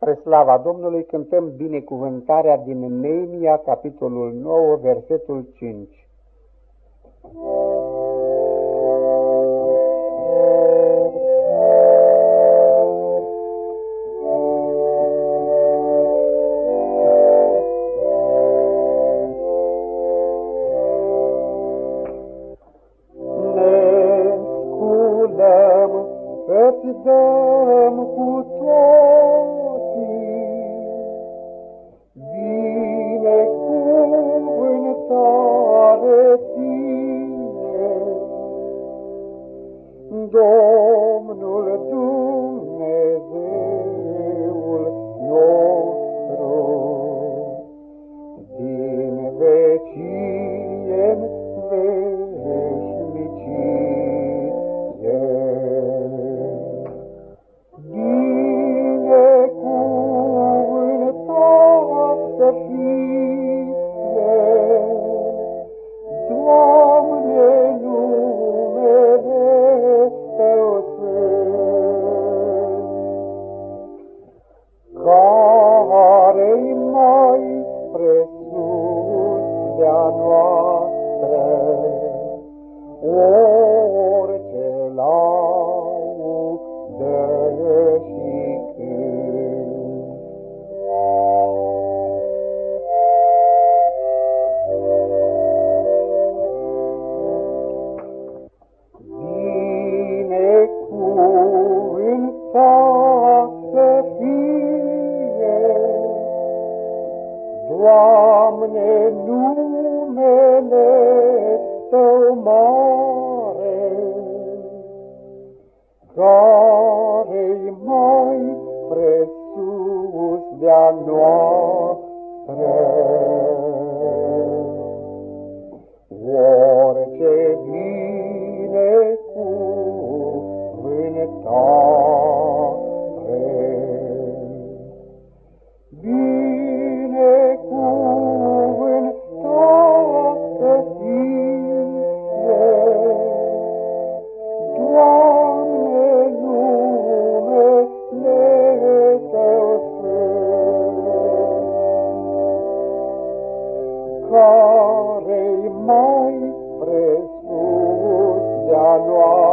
Spre slava Domnului cântăm binecuvântarea din Neemia, capitolul 9, versetul 5. Ne sculăm să-ți dăm cu Domnul Dumnezeu. Harei mai presus de-a noastră, orice laudă și cânt. Binecuvântat Doamne, numele Tău mare, care-i mai presus de-a noastră, care mai presus de-a noastră.